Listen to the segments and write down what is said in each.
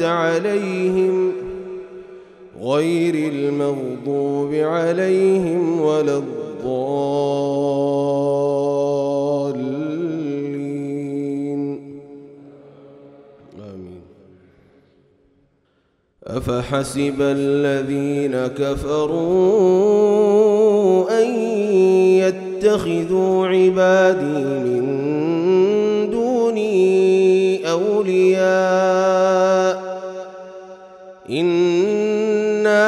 عليهم غير المغضوب عليهم ولا الضالين. آمين. أفحسب الذين كفروا أن يتخذوا عبادي من دوني أولياء إنا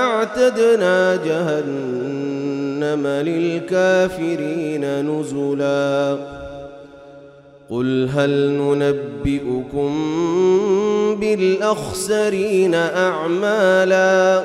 أعتدنا جهنم للكافرين نزلا قل هل ننبئكم بالأخسرين أعمالا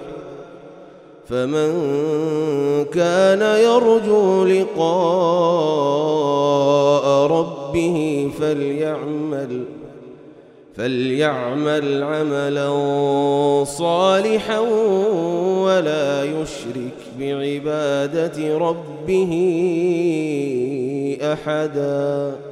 فمن كان يرجو لقاء ربه فليعمل فليعمل عملا صالحا ولا يشرك بعبادة ربه أحداً.